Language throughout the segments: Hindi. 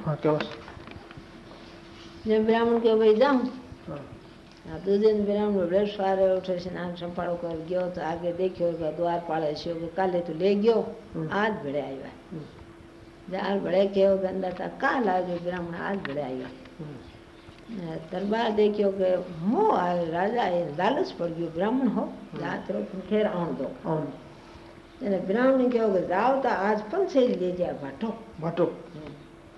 हाँ क्या जब ब्राह्मण के भाई जाऊं हाँ આ દૂધીન બ્રાહ્મણ બ્રશ સવારે ઉઠે છે નામ સંભાળો કર ગયો તો આગે દેખ્યો કે દ્વાર પાળે છે કે કાલે તું લઈ ગયો હમ. આજ ભેળે આવ્યા હમ. જાર ભેળે કેવો કે અંદર તા કા લાગ્યો બ્રાહ્મણ આજ ભેળે આવ્યા हम्म, ને દરબાર દેખ્યો કે મો આવ્યો રાજા એ લાલચ પડી ગયો બ્રાહ્મણ હો જાત રો ખેર આણ દો और એને બ્રાહ્મણ કેવો કે જાવ તા આજ પણ છે લઈ જાય ભાટો भाटो हाँ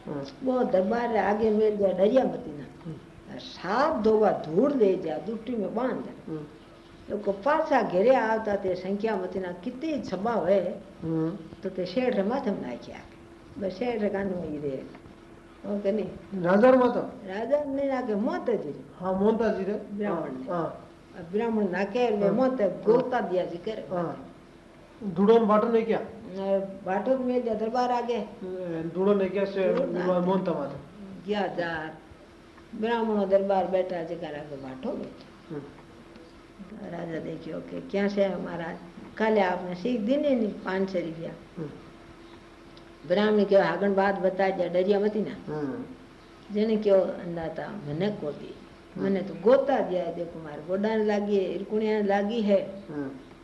हाँ। वो दरबार आगे मिल जाए डरिया मदीना हाँ। तो सात धोवा धूल दे जा दुट्टी में बाँध हाँ। तो लोग पाछा घेरे आता ते संख्या मती ना कितने सभा हुए। तो ते शेर रे माथे ना किया बस शेर रगान में में गिरे। वो कने राजा रे माता? राजा ने ना नाके मोता जी हाँ मोता जी रे। ब्राह्मण हाँ। ब्राह्मण नाके ले मोता गोता दिया जी कर हाँ। धुड़ोन बाटन ने क्या? बाटो में जो दरबार आ गए। हम्म, दूड़ो ने क्या मोहन तमा था क्या जार दरबार बैठा जगह रहा तो बाटो में। हम्म। राजा देखियो के क्या से हमारा कल आपने सीख दिन नहीं पाँच से रिया ब्राह्मण के आगन बात बता जा डरिया मती ना। हम्म। जेने क्यों अंदा था मैंने को दी मैंने तो गोता दिया देखो मार गोडान लागी इरकुणिया लागी है।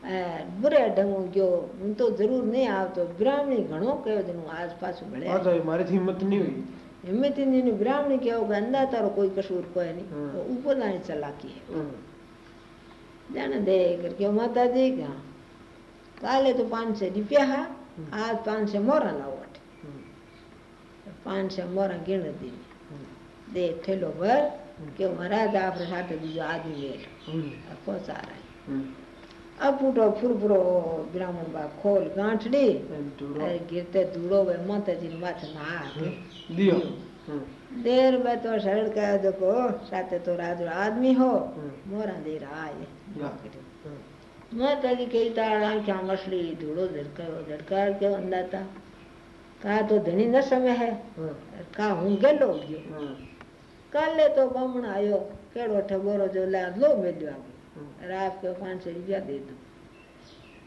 બુરાઢ હું ગયો હું તો જરૂર નહીં આવતો બ્રાહ્મણી ઘણો કયો જ હું આસપાસ ભળે મારીથી હિંમત નહીં હોય હિંમત નહીં બ્રાહ્મણી કહેવો કે અંદા તારો કોઈ કસૂર કોઈ નહીં ઉપરદાની ચલાકી જાણે દે કે માતાજી કે કાલે તો પાંચસો રૂપિયા હા આજ પાંચસો મોરા લાવો પાંચસો મોરા ગીણ દે દે થેલો ભર કે મહારાજ આપણે સાથે બીજો આદમી વેઠ પહોંચા રહ્યા अब फूटो फुड़फुड़ो ब्राह्मण बा खोल गांठ दे अरे गिरते दूरो वे मत जिन माथे ना के दियो। देर में तो शरण कह देखो साथे तो राजो आदमी हो मोरा दे रहा है। माता जी कही तारा क्या मछली? दूरो झड़का झड़का के अंदा था कहा तो धनी न समय है। कहा हूँ गेलो लोग कल तो बमण आयो केड़ो ठगोरो जो ला लो मिलो हाँ। रात को पाँच दे दो।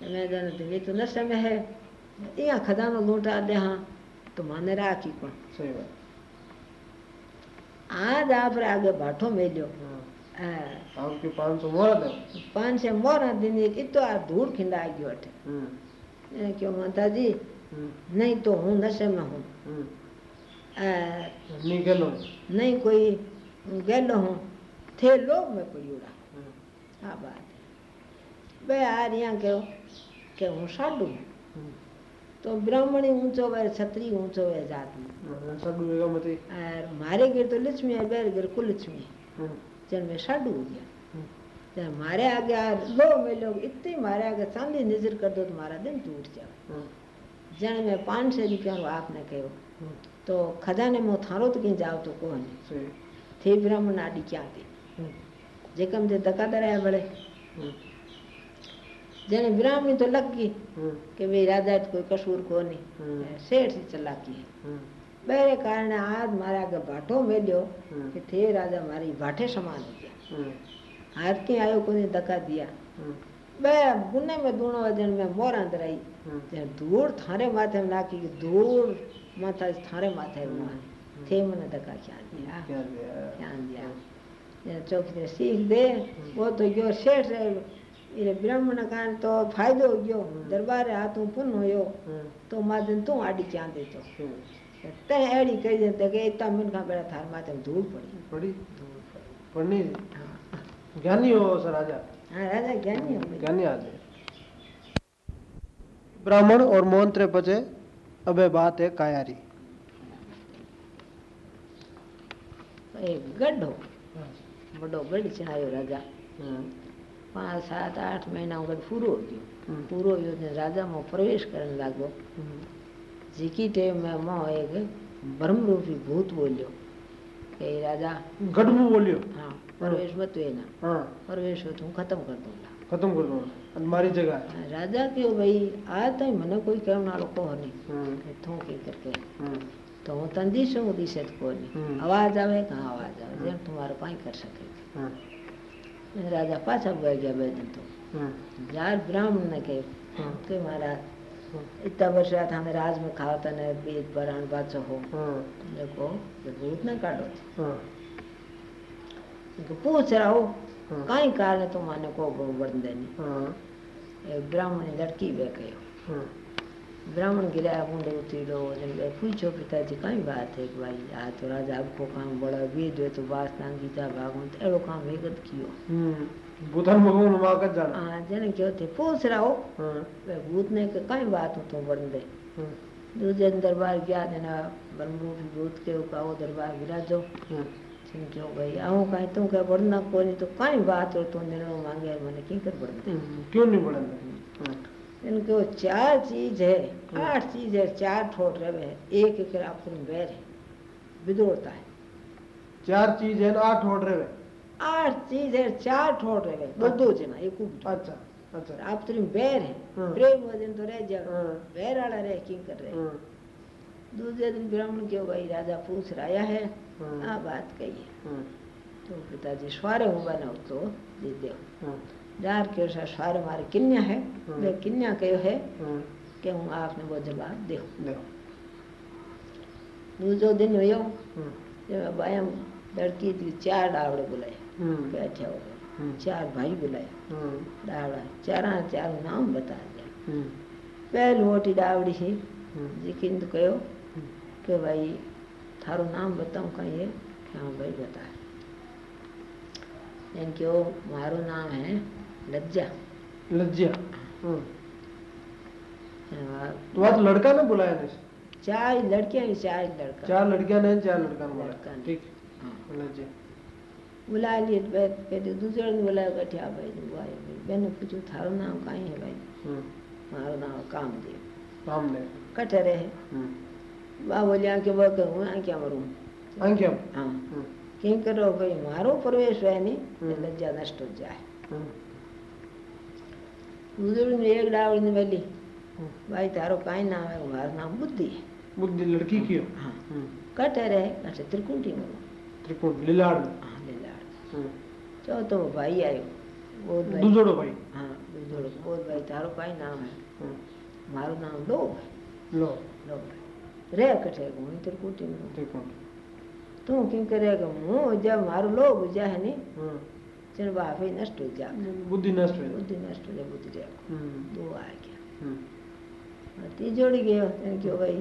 तो मैं जाना तो ये तो में है। दे हाँ। तो माने कौन? सही बात। आज आप आगे हाँ। आपके मोरा मोरा तो आप खिंडा हाँ। क्यों माता जी नहीं तो हूँ नशे में हूँ। नहीं कोई हूँ। थे लोग में पड़ी उड़ा। हाँ बात है बे आ रिया के के हूँ साडू હમ. तो ब्राह्मणी ऊंचो वे छत्री ऊंचो वे जात में હમ. સગું વેગામાંથી और मारे गिर तो लक्ष्मी है बेर गिर कुलक्ष्मी હમ. जन में साडू हो गया હમ. जब मारे आगे आ लो में लोग इतने मारे आगे चांदी नजर कर दो तो मारा दिन टूट जाए હમ. जन में पाँच सौ रुपया रो आपने कहो હમ. तो खजाने में थारो तो कहीं जाओ तो कौन સહી थे ब्राह्मण आडी क्या थी હમ. जेकम जे धक्का दराया बड़े। जने ब्राह्मणी तो लग गई कि भाई राजा तो कोई कसूर को नहीं सेठ से चलाकी। है बेरे कारण आज मारा का भाटो मेलियो कि थे राजा मारी भाटे समान हो गया हाथ के आयो को धक्का दिया। बे गुने में दूणो जन में मोर अंदर दराई जन दूर थारे माथे में नाकी दूर माथा थारे माथे में थे मने धक्का क्या दिया। क्या दिया। ये चौकी ने सीख दे वो तो गयो शेठ रे ये ब्राह्मण कारण तो फायदो हो गयो हम्म। दरबार हाथों पुण्य होयो હમ. तो माजन तू आडी क्या दे तो હમ. ते एड़ी कही दे ते के इतना मिन का बेड़ा थार माथे में धूल पड़ी પડી धूल पड़ी પડની हाँ જ્ઞાની હો સર રાજા हाँ राजा ज्ञानी हो गए ज्ञानी आदमी ब्राह्मण और मोहंत्रे बचे अबे बात है कायारी एक गढ़ वॾो गॾु चाढ़ियो राजा। हाँ। पाण सात आठ महीना गॾु पूरो थियो हाँ। पूरो वियो राजा माँ प्रवेश करणु लॻो हाँ। जेकी टेम में माँ हिकु ब्रह्म रूपी भूत ॿोलियो की राजा गॾु मूं ॿोलियो प्रवेश मत वेना। प्रवेश हो तो तूं ख़तमु कर दूँगा। ख़तमु कर दूँगा। तुम्हारी जगह राजा कहो भाई आज ताईं मने कोई कहण वालो कोन्हे तूं की करके? तो तंदी संग दिशत कोन्हे आवाज़ आवे कहाँ आवाज़ आवे जब तुम्हारे पाई कर सके। આવે જેમ તું મારું કાંઈ કરી શકે हम्म, રાજા પાછા બોઈ ગયા બે દિન તો हम्म, જાર બ્રાહ્મણને કહ્યું હમ. કે મારા इतना वर्ष थाने राज में खाओ तने बीज बरान बाचो हो हाँ देखो ये भूत न काटो हाँ इनको पूछ रहा हो हाँ। कई कारण तुम माने को बन देनी हाँ एक ब्राह्मण लड़की वे कहो हाँ ब्राह्मण गिरा मुंडे उतीड़ो जन वे पूछो पिताजी कई बात है भाई आ तो राजा आपको काम बड़ा वेद है तो वासना गीता भागवत एड़ो काम वेगत कियो। हम्म बुधन भगवान माँ का जाना। आ जन क्यों थे? पूछ रहा हो। हाँ भूत ने के कई बात हो तो बन दे हाँ दूजे दरबार गया जना ब्रह्मो भी भूत के उपाओ दरबार विराजो हाँ थिंक क्यों भाई आऊँ कहीं तुम क्या बढ़ना कोनी तो कई बात हो तो निर्णय मांगे मैंने की कर हम्म, क्यों नहीं हाँ इनको चार चीज़ है आठ चीज़ है चार ठोट रव है एक एक अपनी बैर है। विद्रोता है। चार चीज़ है आठ ठोट रव आठ चीज़ है चार ठोट रव दो अच्छा। जना एक अच्छा अच्छा। आप तो तुम बैर है। हाँ। प्रेम वज़न तो रह जाओ हाँ। बैर आला रह किंग कर रहे हाँ। दूसरे दिन ब्राह्मण के भाई राजा पूछ राया है? आ बात कही है। तो पिताजी स्वारे हो ना तो दे दे। जार के अनुसार स्वारे मारे किन्या है हाँ। वे किन्या कहो है हाँ। कि हूँ आपने वो जवाब दे दूसरो दिन हुयो हाँ। जब बाया लड़की थी चार डावड़े बुलाए। बैठे हो चार भाई बुलाए। डावड़ा चारा चार नाम बता दिया। पहली मोटी डावड़ी जिकिन तो कहो कि भाई थारो नाम बताऊँ कहीं है कि हाँ भाई बता कि वो मारो नाम है लज्जा। लज्जा। हाँ हाँ, तो आज लड़का ने बुलाया था चार लड़कियाँ ही चार लड़का। चार लड़कियाँ ने चार लड़का ने लड़का बुलाया। ठीक। हाँ। लज्जा। बुला लिए पहले दूसरे ने बुलाया कठिया भाई ने बुआई भाई मैंने पूछो थारो नाम कहीं है भाई? हम्म। मारो नाम कामदेव। सामने कटे रहे हम्म। बा बोलिया कि वह कहूँ आ क्या मरूँ। हाँ। हम्म। भाई मारो प्रवेश है नहीं हम्म। तो लज्जा नष्ट हो जाए हम्म बुज़ुर्ग ने एक डावड़ी ने बोली हम्म। भाई तारो काई नाम है मारो नाम बुद्धि है बुद्धि लड़की की हो हाँ हम्म कटे रहे कटे त्रिकुंटी मरो त्रिकोण लीलाड़ में हाँ ले लाड़ हम्म चलो तो भाई आयो बोल भाई दूजोड़ो भाई हाँ बुज़ुर्ग बोल भाई तारो काई नाम है हम्म मारो नाम लो भाई लो तू क्यों करेगा? मु जब मारो लो बुझा है नहीं हम चल बाप ही नष्ट हो जा। बुद्धि नष्ट हो बुद्धि नष्ट हो जाए बुद्धि जाए दो आ गया। हम्म। तिजोड़ी गया। तेरे क्यों भाई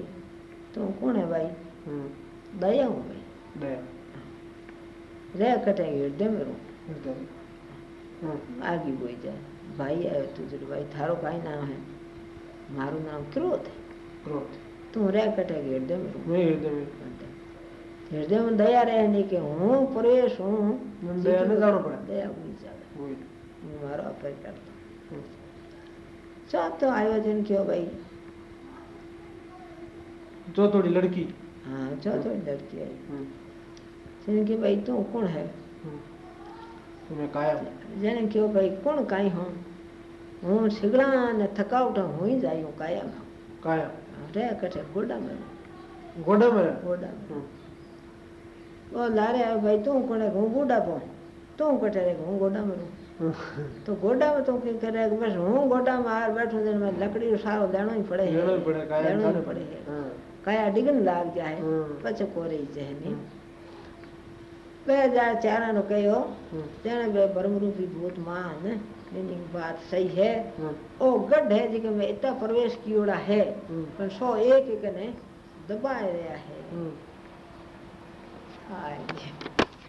तू कौन है भाई? हम्म। दया हूँ भाई दया। रह कटेंगे हृदय में रो। आगे बोल जाए भाई आयो तुझे भाई थारो का नाम है? मारो नाम क्रोध है। क्रोध। तू रह कटेंगे हृदय में रो। हृदय में। हृदय में दया के हूँ प्रवेश हूँ सब तो आयोजन क्यों भाई जो थोड़ी लड़की हाँ जो थोड़ी लड़की है जिनकी भाई तू कौन है जन क्यों भाई कौन काई हूँ हूँ सिगड़ा ने थकावट हुई जाई काया काया रे गोडा में गोडा में गोडा वो लारे आ भाई तू कोने घूम गोडा पो तू कटे रे घूम गोडा मरू तो गोडा में तो के करे बस हूँ गोडा में हार बैठो दिन में लकड़ी सारो देणो ही पड़े देणो ही पड़े काया देणो ही पड़े हाँ काया डिगन लाग जाए पछ कोरे जहनी बे जा चारा नो कयो तेने बे भरम रूपी भूत माँ ने मीनिंग बात सही है ओ गढ़ है जिके में इतना प्रवेश कियोड़ा है पर सो एक एक ने दबाए रहा है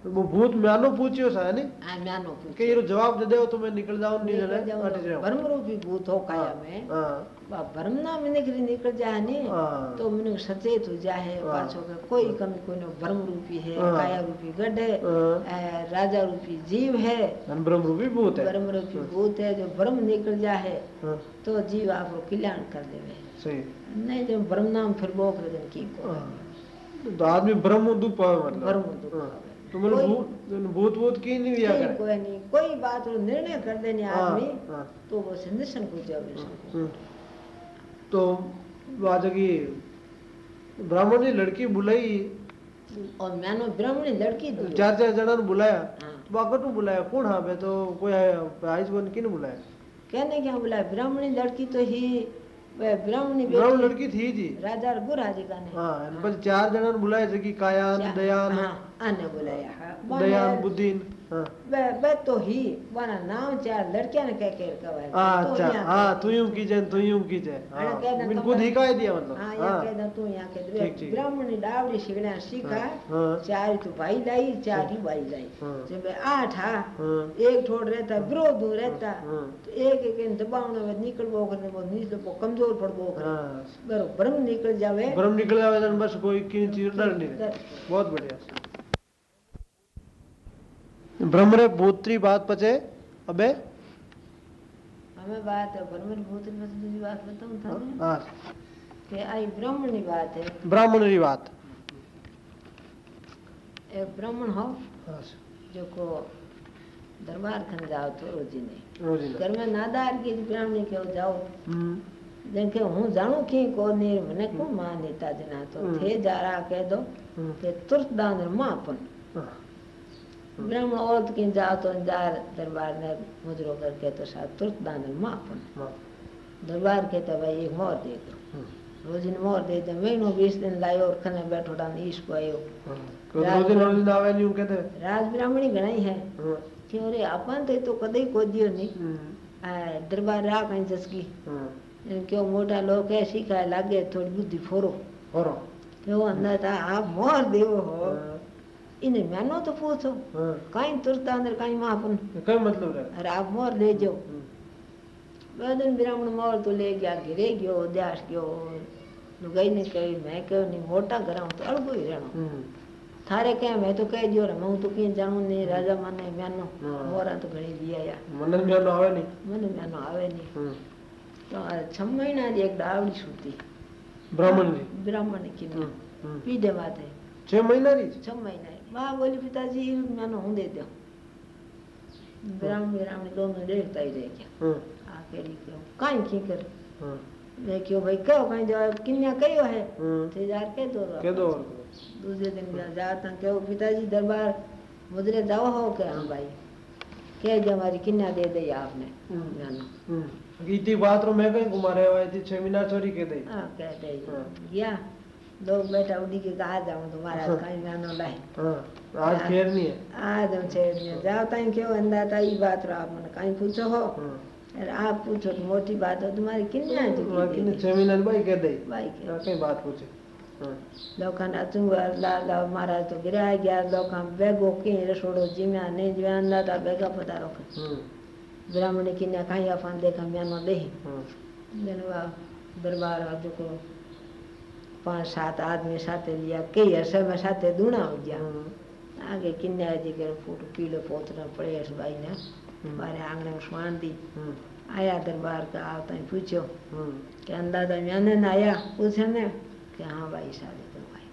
वो भूत म्यानो पूछियो सा है नी आ म्यानो कि ये जवाब दे दे तो मैं निकल जाऊँ निकल जाने हट जाऊँ ब्रह्मरूपी भूत हो काया में हाँ बा ब्रह्मना में निकली निकल जाए ने हाँ। तो मन सचेत हो जाए हाँ। पाछो के कोई कमी कोई न ब्रह्म रूपी है हाँ। काया रूपी गढ़ है हाँ। राजा रूपी जीव है ब्रह्म रूपी भूत है ब्रह्म रूपी भूत है जो ब्रह्म निकल जाए हाँ तो जीव आपको कल्याण कर देवे सही नहीं जो ब्रह्म नाम फिर बोक रहे की को हाँ। तो आदमी ब्रह्म दुख पावे मतलब। ब्रह्म दुख हाँ। पावे। तो मतलब भूत भूत भूत की नहीं कोई करे। कोई नहीं। कोई बात रो निर्णय कर देने हाँ, आदमी हाँ। तो वो सिंदशन को जावे हम्म। तो आज की ब्राह्मण ने लड़की बुलाई। और मैंने ब्राह्मणी लड़की चार चार जना ने बुलाया। तो बाकट बुलाया। कौन हाँ बे तो कोई आइस बन किन बुलाया। कहने क्या बोला ब्राह्मणी लड़की तो ही वह लड़की थी जी। राजा बुरा जी का हाँ, चार जनन बुलाए थे कायान दयान हाँ बुलाया। हाँ, दयान बुद्धिन। हाँ। तो ही वाना नाम लड़कियाँ ने हाँ, तो अच्छा। हाँ, कह के अच्छा। हाँ तू यूँ की जन तू तो यूँ की हाँ खुद ही कह दिया मतलब। हाँ ये कह तू यहाँ ब्राह्मण ने सीखा चार तू भाई लाई चार ही। भाई लाई। जब आठ एक ठोड़ रहता विरोध रहता तो एक एक दबावना निकल वो करने वो नीचे वो कमज़ोर पड़ वो बरो ब्रह्म निकल जावे। ब्रह्म निकल जावे तो बस कोई चीज़ डर नहीं बहुत बढ़िया। ब्रह्म रे पुत्री बात पचे अबे हमें बात है ब्रह्म भूत में से दूसरी बात बताऊं था हाँ कि आई ब्राह्मण की बात है ब्राह्मण री बात एक ब्राह्मण हो हाँ जो को दरबार खन जाओ तो रोजी नहीं रोजीना घर में नादार की ब्राह्मणी के जाओ हम्म જેમ કે હું જાણું કે કોને મને કોણ માં નેતાજી ના તો હમ. થે જારા કહે દો हम्म કે તુર્ત દાન માં પણ की जाओ तो जार दरबार ने मुजरो करके तो साथ तुर्त दान दरबार के तो भाई एक मोर दे दो रोज इन मोर दे दो महीनो बीस दिन लायो और खने बैठो डान ईश को आयो यूँ कहते राज ब्राह्मणी घणाई है हाँ, कि अरे अपन तो तो कदई को दियो नहीं दरबार रा कहीं जसकी क्यों मोटा लोग है सीखा लागे थोड़ी बुद्धि फोरो और क्यों अंदर था आप मोर देवो हो हाँ, इन्हें मैनो तो पूछो। हाँ, कहीं तुरता अंदर कहीं मापन कई मतलब अरे आप मोर ले जाओ। बदन ब्राह्मण मोर तो ले गया घिरे गयो उदास गयो। लुगाई ने कही मैं कहो नहीं मोटा कराऊं तो अड़गो ही रहनो हम्म, थारे कहे मैं तो कह दियो मैं तो कहीं जाणू नहीं राजा माने म्यानो हाँ। मोरा तो घणी दी आया। मन में आवे नहीं? મને म्यानो आवे नहीं। तो छ महीना जी एक डावड़ी छूटी ब्राह्मण जी ब्राह्मण की हम्म, हम्म। पीढ़े माथे। छह महीना री? छ महीना माँ बोली पिताजी म्यानो हूँ दे दो ब्राह्मण दोनों देखता ही रह गया काई की कर देखियो भाई कहो कहीं जवाब किन्या कहो है कह दो कह दो दूसरे दिन जाता कहो पिताजी दरबार मुजरे जाओ हो के हाँ भाई कह दिया हमारी किन्या दे दी आपने इतनी बात रो मैं कहीं घुमा रहे हुआ थी छह महीना छोरी के दई हाँ कह दे। गया लोग बैठा उड़ी के कहा जाऊँ तुम्हारा हाँ। कहीं लाए हाँ आज हाँ। खेर नहीं है आज हम छेड़ दिया जाओ ताई क्यों अंदा ताई बात रो आप मन कहीं पूछो हो हाँ, अरे आप पूछो तो मोटी बात हो तुम्हारी किन्या है जो वहाँ की किन्ने दे दी? छह महीना री भाई कह दई भाई के हाँ, कहीं बात पूछे हाँ, लोखंड अचूँगा ला ला महाराज तो गिरा गया लोखंड बेगो के रसोड़ो जिम्या नहीं जिम्या अंदा था बेगा पता रखो हम्म, ब्राह्मण की ने खाई अपन देखा म्यानो दे हाँ, जनवा दरबार वाजो को पांच सात आदमी साथे लिया कई अरसे में साथे दूना हो गया हम्म, आगे किन्ने जी के फूट पीलो पोतना पड़े इस भाई ने हम्म। बारे आंगणे में स्वान दी हम्म, आया दरबार का आवता ही पूछो हम्म, कि अंदाजा म्याने न आया पूछे ने कि हाँ भाई शादी करवाई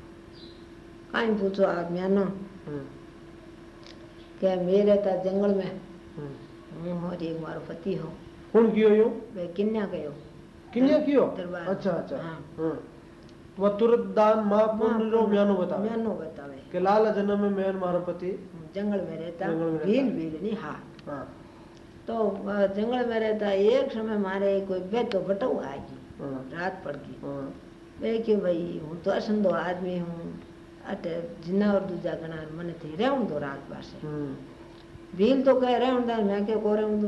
काई पूछो आप म्यानो हम्म, કે મેં રહેતા જંગલ में हम्म। હું हो एक मारो पति हो कौन कियो यूं वे किन्या गयो किन्ने कियो दरबार अच्छा अच्छा हाँ। वह तुरंत दान माँ पुण्य रो म्यानो बता म्यानो बतावे के लाल जन्म में मारो पति जंगल में रहता। भील भील नहीं हाँ। हाँ। तो जंगल में रहता एक समय मारे कोई बे तो बटऊ आ हाँ। रात पड़ गई वे कि भाई हूँ तो असंदो आदमी हूँ अटे जिन्ना और दूजा गणा मने थी रहूँ दो रात पासे हम्म, भील तो कह रहूँ मैं के को रहूँ दू?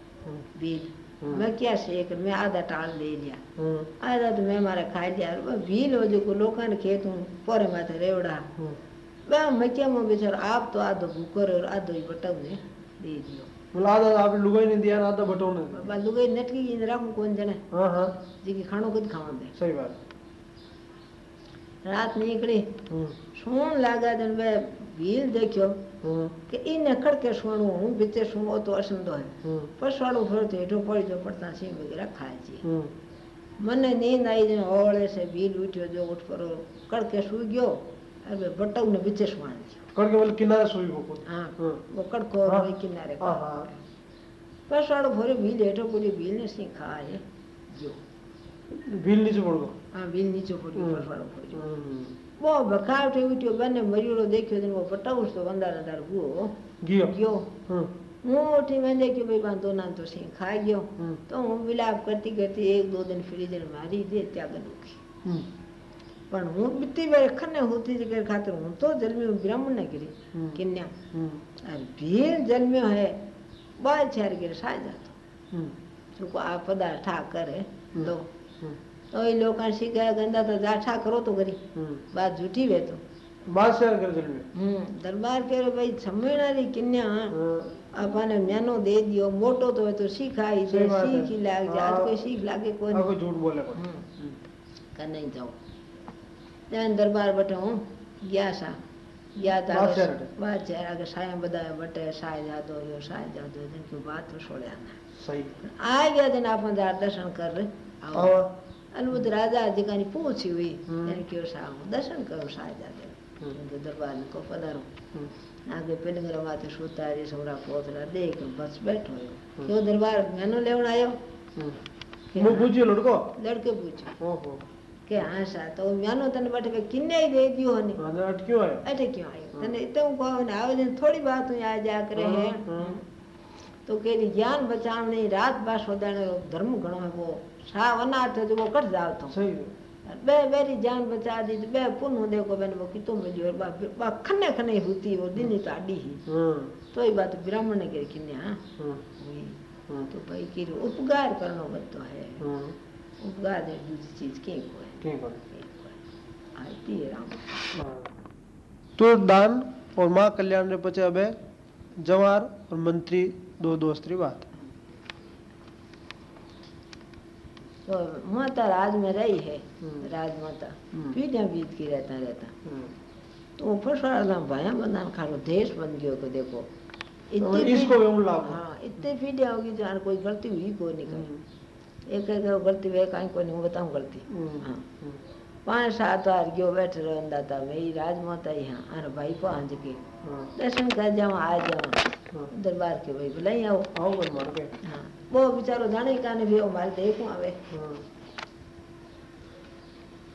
हम्म। मैं क्या शेख मैं आधा टाल ले लिया। आधा तो मैं मारा खा लिया। और भील हो जो को लोकां ने खेत हूँ पोरे माथे रेवड़ा। हम्म। वह मक्या में बेचारा आप तो आधो भूकर और आधो ही बटावने दे दियो। मतलब आधा आप लुगाई नहीं दिया ना आधा बटो ने बाबा लुगाई नटकी इन राखूं कोन जने हाँ हाँ। जेकी खाणो खुद खावा दे। सही बात। रात निकली। सोन लागा जन वे वील देखियो हम्म। कि इन कड़के सुनो हूँ बीते सुनो तो असंदो है। हम्म। पसवाड़ो फिर तो हेठो पड़ जो पड़ता सिंह वगैरह खाए जी हम्म। मन नींद आई जे ओले से वील उठ्यो जो उठ करो कड़के सु गयो अरे बटाउ ने बीते सुवान कड़के वाले किनारे सुई हो हाँ वो कड़को हाँ। हो। किनारे हाँ हाँ। पसवाड़ो फिर वील हेठो पड़ी वील ने सिंह खाए जो। वील नीचे पड़गो हाँ वील नीचे पड़ी पसवाड़ो पड़ी नीचे पड़ी हम्म। बस वाड़ो पड़ी હમ. वो बखाव थे उठ्यो बने मरियोड़ो देखियो दिन वो पटाउस तो अंधार अंधार हुओ ગયો गयो હમ. હું ઉઠી મેં દેખ્યું ભાઈ બાંધો ના તો સિંહ ખાઈ ગયો હમ. તો હું વિલાપ કરતી કરતી એક દો દિન ફ્રીજર મારી દે ત્યાગ દુખી હમ. પણ હું બીતી વાર ખને હોતી જ कर खातिर હું તો જન્મ્યો બ્રાહ્મણ ને કરી હમ. કન્યા હમ. और भील जन्म्यो है बाल छेर गिर सा जातो હમ. जो को आ તો એ લોકોને શીખ્યા ગંદા તો જાઠા કરો તો કરી બાદ જૂઠી વેતો દરબાર કે ભાઈ જમણારી કન્યા આપણને નાનો દે દિયો મોટો તો હોય તો શીખાય છે શીખી લાગે આજ કોઈ શીખ લાગે કોઈ કોઈ જૂઠ બોલે કનઈ જાઓ ત્યાં દરબાર બટે હું ગયા સા ગયા તા વાત છે આગળ સાયા બધા બટે સાય જાદો યો સાય જાદો જેમ કે વાત છોડ્યા ના સહી આ ગયા તને આપણે દર્શન કર આવો અદભુત રાજા અધિકારી પૂછ્યું એ એને કયો સામું દર્શન કરો સાજા દેવ દરબાર ને કહો પધારો આગળ પેલી માથે સુતારી સૌરા પોતરા દે બસ બેઠો કેવો દરબાર મેનો લેવણ આવ્યો પૂછ્યું લડકો લડકે પૂછ્યો કે હા સા તો મેનો તને માટે કિન્ને દે ગયો ને અટક્યો આવ્યો અટક્યો આવ્યો તને તો હું કહું ને આવે થોડી વાત હું આ જા કરે હે તો કે જ્ઞાન બચાવણી રાત બાસ વધારે ધર્મ ઘણો એવો वो कट जाओ सही जान बचा दी देखो वो कितो और होती वो दिन ही ही तो ये बात ब्राह्मण ने कह तो भाई की उपकार है उपकार दूसरी चीज़ के को है आती है राम तो दान और कल्याण जवार और मंत्री दो दोस्तरी बात तो माता राज में रही है हम्म। राज माता। हम्म। पीढ़ियाँ बीत की रहता रहता। तो वो फसवाड़ा भाया बंदान खारो देश बन गयो को देखो। इसको। हाँ इतनी पीढ़ियाँ होगी जो कोई गलती हुई कोई नहीं हम्म। करी एक एक गलती वे कहीं कोई नहीं बताऊँ गलती। हम्म। हाँ। पाँच सात बार गयो बैठ रहो अंदा था मेरी राजमाता यहाँ अरे भाई के। दर्शन कर जाओ आ जाओ दरबार के भाई बुलाई आओ आओ बन मार के हाँ। वो बेचारो जाने काने भी मारे देखो आवे?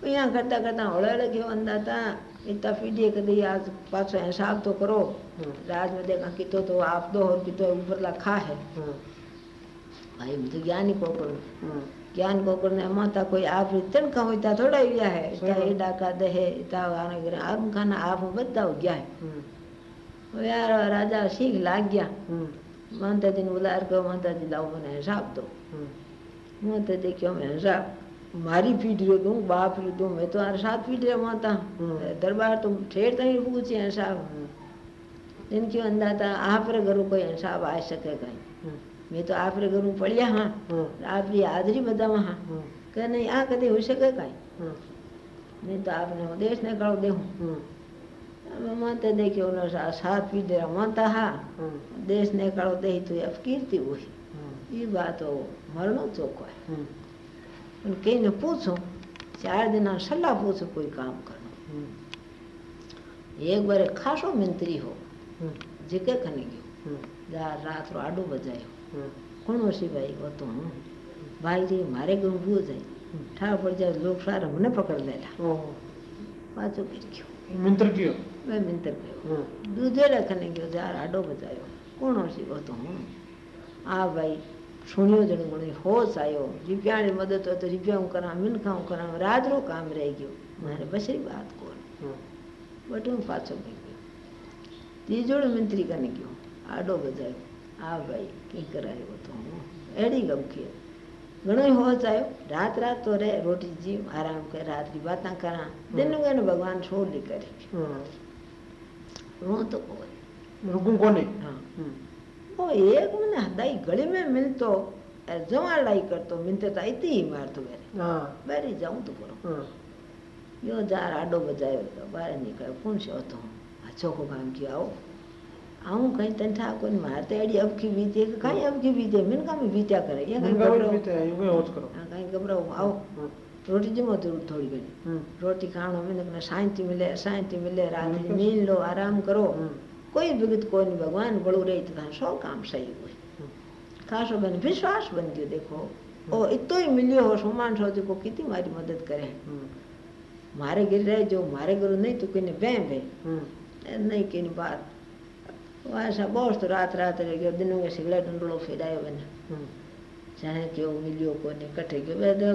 यहाँ करता करता हौले हौले गयो अंदा था इतना पीढ़ी कदी आज पाछो हिसाब तो करो। राज में देखा कितो तो आप दो और कितो ऊपर खा है। भाई हम तो ज्ञानी कोकर ज्ञान कोकर ने माता कोई आप तिनका होता थोड़ा ही। है इतना सही एडा का दे है इतना आने आप खाना आप बद्दा हो गया है। वो यार राजा सीख लाग गया मानता जी ने बुला कर माता जी लाओ मैंने हिसाब दो माता जी क्यों मैं हिसाब मारी पीट रही दूं बाप री दूं मैं तो यार साथ पीट रहा माता हम्म। दरबार तो ठेर तई पूछे हिसाब जिनके अंदाजा आप रे घरों कोई हिसाब आ सके कहीं मैं तो आप रे घरों पढ़िया हाँ आपकी हाजरी बतावा हाँ કે નહીં આ કદી હોઈ શકે કાંઈ નહીં તો આપને હું દેશને ममाते देखि साथ भी दे रमाता हा हाँ, देश ने कड़ो दही तू तो अब कीर्ति हुई। हाँ। ये बात तो हो मरनो चौको है। हाँ। उन ने पूछो चार दिन सलाह पूछो कोई काम करनो। एक बार खासो मंत्री हो जिके कने गयो जार रात रो आडो बजायो। कौन सी भाई वो तो हूँ। भाई जी मारे गुण भू जाए ठाड़ पड़ जाए लोग सारा मने पकड़ लेला। पाचो गिर गयो मंत्र गयो ॿ मिंट पियो दूजे रखने जो ज़ार आॾो वॼायो कोन सिगो तो हूँ हा भई सुणियो ॼण घणी होश आयो। जिव्याणी मदद हो तो जिव्याऊं करा मिन खा हूँ करा राजरो काम रही गयो। मारे बसरी बात कोन? हाँ। बटूं पाछो पई गयो। तीजोड़ मिंत्री कने गयो। आॾो वॼायो हा भई कीअं करायो तो हूँ हूँ अहिड़ी गमखीअ घणो ई होश आयो। रात रात तो रे रोटी जी आराम कर रात की बात करा। हाँ। दिन गन भगवान छोड़ दी करे। हाँ। रो तो रुगू कोने हाँ वो एक मने हदाई गली में मिल तो जमा लाई कर तो मिलते तो आई थी मार तो मेरे हाँ मेरी जाऊँ तो करो यो जार आडो बजायो तो बाहर निकल कौन से होतो अच्छो को काम किया हो आऊँ कहीं तंठा कोई मारते अड़ी अब की बीते कहीं अब की बीते मिन का भी बीत्या करे ये कहीं घबराओ कहीं घबराओ आओ रोटी जी ॾिनो ज़रूर थोड़ी घणी हम्म। रोटी खाण बि ना शांति मिले शांति मिले रात जो नींद लो आराम करो। हम्म। कोई बिगत कोन भॻवानु बड़ो रही तो त तव्हां सौ काम सही हुए। हम्म। खासो बन विश्वास बन गयो देखो। ओ इतो ही मिलियो हो सुमान सो जो कितनी मारी मदद करे। मारे गिर रहे जो मारे गुरु नहीं तो कहीं बह बे। नहीं कहीं बात। ऐसा बहुत तो रात रात रह गया दिनों में सिगरेट डंडलो फिरायो बने। चाहे क्यों मिलियो को नहीं कटे गयो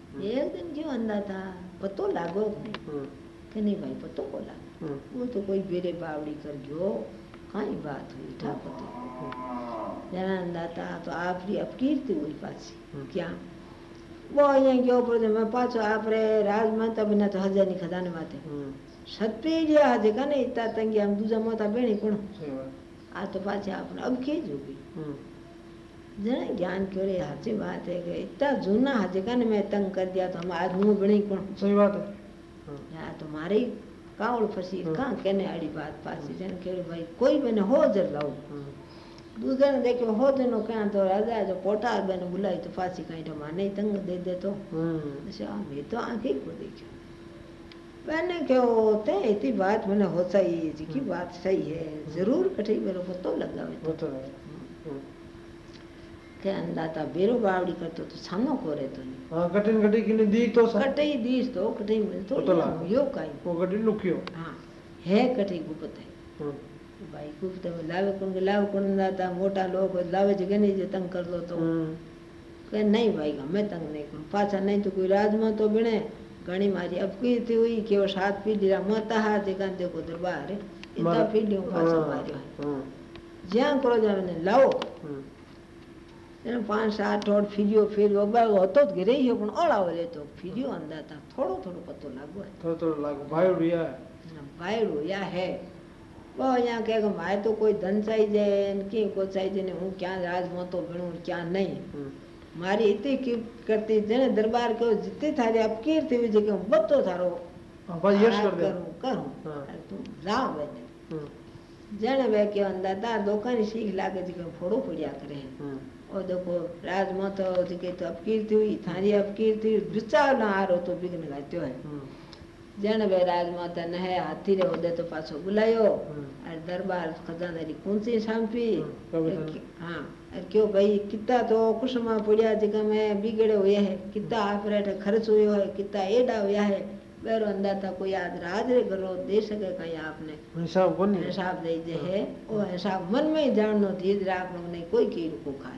एक दिन क्यों अंधा था पतो लागो कि नहीं भाई पतो को लागे वो तो कोई बेरे बावड़ी कर गयो कहीं बात हुई था पतो जरा अंधा था तो आप भी अब कीर्ति हुई पासी क्या वो અહીંયા ગયો પડે પાછો ना तो हज़ार ના તો હજારની ખજાને માથે સત્ય का नहीं इतना तंगी हम આમ मौत મોતા બેણી કોણ आ तो पाचे आपने अब કે जो भी जरा ज्ञान क्यों रे हाची बात है कि इतना जूना हाजिका का मैं तंग कर दिया तो हम आज मुँह बने कौन? सही बात है। हाँ। यार तुम्हारे तो ही कावड़ फसी हाँ। कहाँ कहने आड़ी बात पासी हाँ। जन के भाई कोई बने हो जर लाओ। दूसरे ने देखे हो जनो कहाँ तो राजा जो पोटा बने बुलाई तो फांसी कहीं तो माने तंग दे दे तो। अच्छा मैं तो को मैंने क्यों होते इतनी बात मैंने हो सही है। जी की बात सही है ज़रूर कठी मेरे को तो लगा तो ದಾತ ಬೇರು ಬಾವಡಿ ಕಟ್ತೋ ತು ಸಾಮೋ ಕೋರೆ तो हाँ कटिन कटी किने दी तो कटई दीस तो कटई मिल तो यो काई। को कटी लुकियो। हाँ है कटी गुपत है। हाँ। भाई गुप तो लावे कोन लावे कोन दाता मोटा लोग लावे जगह नहीं जो तंग कर लो तो। हाँ। कह नहीं भाई मैं तंग नहीं करूँ। पाछा नहीं तो कोई राज तो बिणे। घणी मारी अब की थी हुई के वो साथ पी लिया मत हा देखा देखो दरबार इतना पी लियो पाछा हाँ, मारियो ज्यां करो जावे लाओ। એને પાંચ સાત ઓડ ફીર્યો ફેર્યો બાળો હતો જ ઘરે ગયો પણ ઓળાવો લેતો ફીર્યો અંદાતા થોડો થોડો પતો લાગો થોડો થોડો લાગુ ભાઈ યા ભાયડું યા હે બહુ અહીંયા કહે કે મારે તો કોઈ ધન ચાઈ જાય ને કે કોચાઈ જાય ને હું ક્યાં રાજમાં તો ભણું ક્યાં નહીં હમ. મારી ઇતિ કી કરતી જેને દરબાર કહ્યો જીતી થારી અપકીર થઈ છે કે હું બધો થારો હા, ભાઈ યશ કર દે કરું કરું હા. અરે તું જાવ બેને હમ. જેને બે કે અંદર તાર દોકાની શીખ લાગે છે કે ફોડો પડ્યા કરે और देखो राजमत के तो अपकीर्ति हुई थारी अपकीर्ति दुचाव ना हारो तो विघ्न घाट्यो है जन वे राजमाता नह हाथी रे होदे तो पासो बुलायो और दरबार खजाना री कुंती सांपी हाँ और क्यों भाई कितना तो कुसमा पड़िया जगह में बिगड़े हुए है कितना आपरेट खर्च हुए है कितना एडा हुआ है बेरो अंदा था कोई याद राज रे करो दे सके कहीं आपने हिसाब कोनी हिसाब दे दे है और हिसाब मन में ही जाननो धीरे आप लोग नहीं कोई कीड़ को खा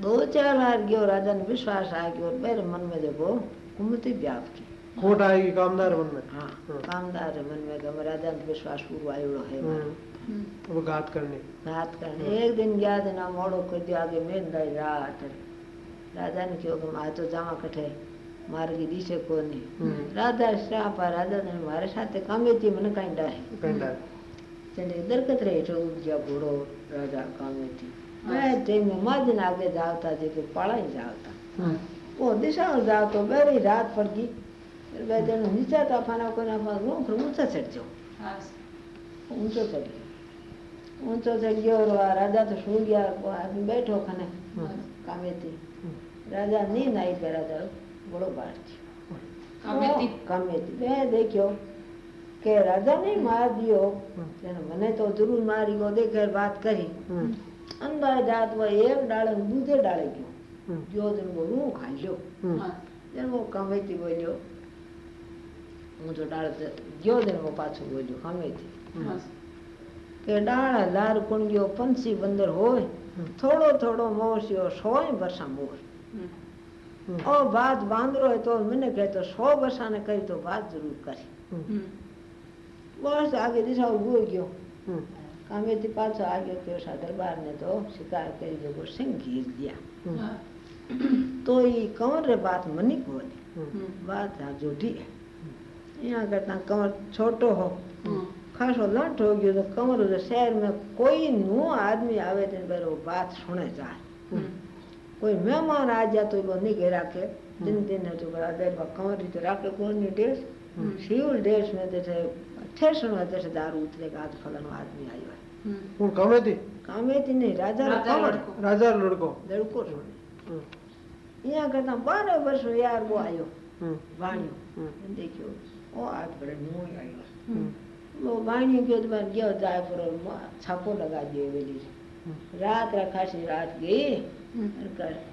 दो चार हार गयो ने विश्वास आ गयो मेरे मन में देखो कुमति व्याप की। खोट आएगी कामदार मन में? हाँ, हाँ। कामदार मन में गम राजा ने विश्वास पूर्व आयो है वो हम्म। घात करने। घात करने। हाँ। एक दिन गया दिन मोड़ो कर दिया आगे मेन दाई रात। राजा तो हम्म। ने क्यों कम आ तो जमा कठे मार की दिशे को नहीं राजा श्राप राजा ने हमारे साथ कामे थी मन कांडा है कांडा हम्म। चले दरकत रहे तो उठ गया बूढ़ो राजा कामे थी मैं ટીમે મજ નાગે જાવતા જે કે પળાઈ જાવતા ઓ દિશાણ જાવતો બેરી રાત પડગી બે જણ નીચે તાફાના કોના પર નો પર ઊંચો ચડજો ઊંચો ચડ્યો ઊંચો ચડ્યો રાજા તો સૂઈ ગયા બેઠો ખને કામેથી રાજા નીંદ આવી પે રાજા ઘોડો બહાર થયો કામેથી બે દેખ્યો કે રાજા નહીં માર દિયો મને તો જરૂર મારી ગયો દેખે વાત કરી હમ. અંદાજ જાત હોય એક ડાળે દૂધે ડાળે ગયો હમ. ગયો તો એનો રૂ ખાઈ હમ. એનો કમેથી બોલ્યો હું તો ડાળ ગયો તો એનો પાછું બોલ્યો કમેથી કે ડાળા લાર કુંડિયો પંછી બંદર હોય હમ. થોડો થોડો મોસ્યો સોય વર્ષા મોર હમ. ઓ વાત બાંદરો હોય તો મને કહેતો સો વર્ષાને કરી તો વાત જરૂર કરી હમ. બસ આગે દિશા ઉભો ગયો कामे के पास आ गयो तो दरबार ने तो शिकार कर जोगो सिंह घीर दिया तो ये कंवर रे बात मनी बोली बात यहाँ झूठी है यहाँ करता कंवर छोटो हो खासो लट हो गयो तो कंवर रे शहर में कोई नो आदमी आवे तो भर वो बात सुने जाए कोई मेहमान आ जाए तो वो नहीं घेरा के दिन दिन है तो बाद कंवर तो राखे कौन नहीं ड्रेस शिव ड्रेस में जैसे ठेस में जैसे दारू उतरेगा आज फलन आदमी आई है કોણ કામેતી કામેતી નહીં રાજા કાવડ રાજા લડકો લડકો અહીંયા કરતા બાર વર્ષ યાર બો આવ્યો વાણ્યો દેખ્યો ઓ આ પડે નો આવ્યો લો વાણ્યો ગયો તમારે ગયો જાય પર છાપો લગાવી દે વેલી રાત રખાશે રાત ગઈ